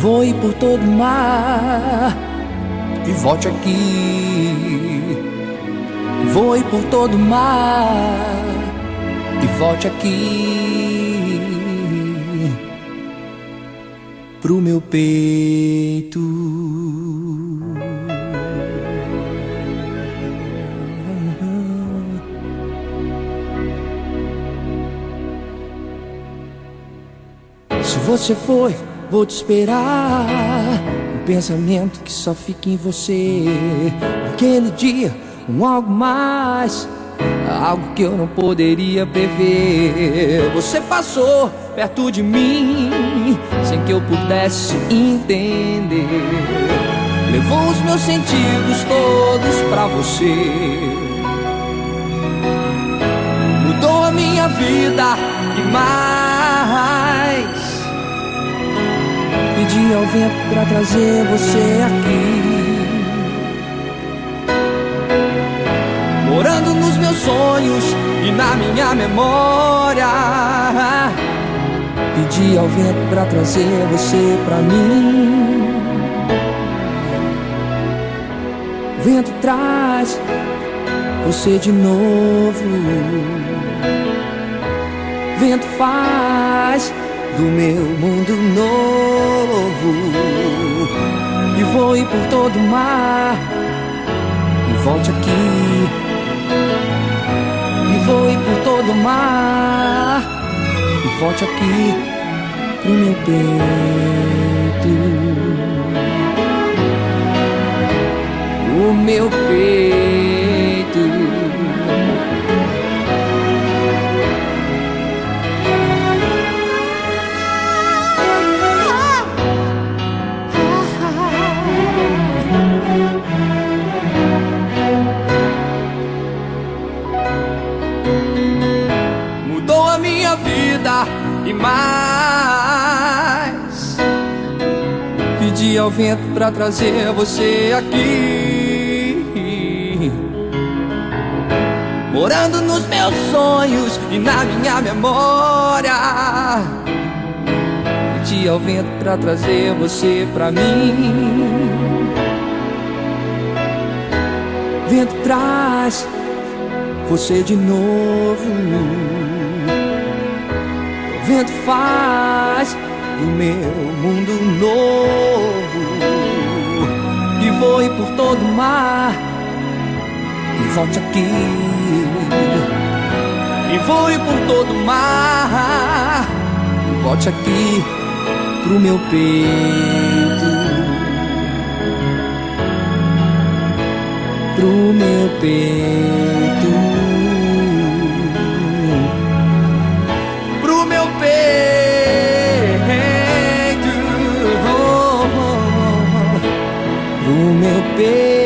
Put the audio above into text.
voe por todo o mar e volte aqui. Voe por todo o mar e volte aqui pro meu peito. Se você foi, vou te esperar. Um pensamento que só fica em você. Aquele dia, um algo mais. Algo que eu não poderia prever. Você passou perto de mim, sem que eu pudesse entender. Levou os meus sentidos todos pra você. Mudou a minha vida e mais. Pedi ao vento pra trazer você aqui. Morando nos meus sonhos e na minha memória. Pedi ao vento pra trazer você pra mim. Vento traz você de novo. Vento faz do meu mundo novo. E voe por todo o mar. E volte aqui. E voe por todo o mar. E volte aqui pro meu peito. O meu peito. Minha vida e mais. Pedi ao vento pra trazer você aqui. Morando nos meus sonhos e na minha memória. Pedi ao vento pra trazer você pra mim. Vento traz você de novo. Vento faz do meu mundo novo e voe por todo o mar e volte aqui. E voe por todo o mar e volte aqui pro meu peito. Pro meu peito. baby.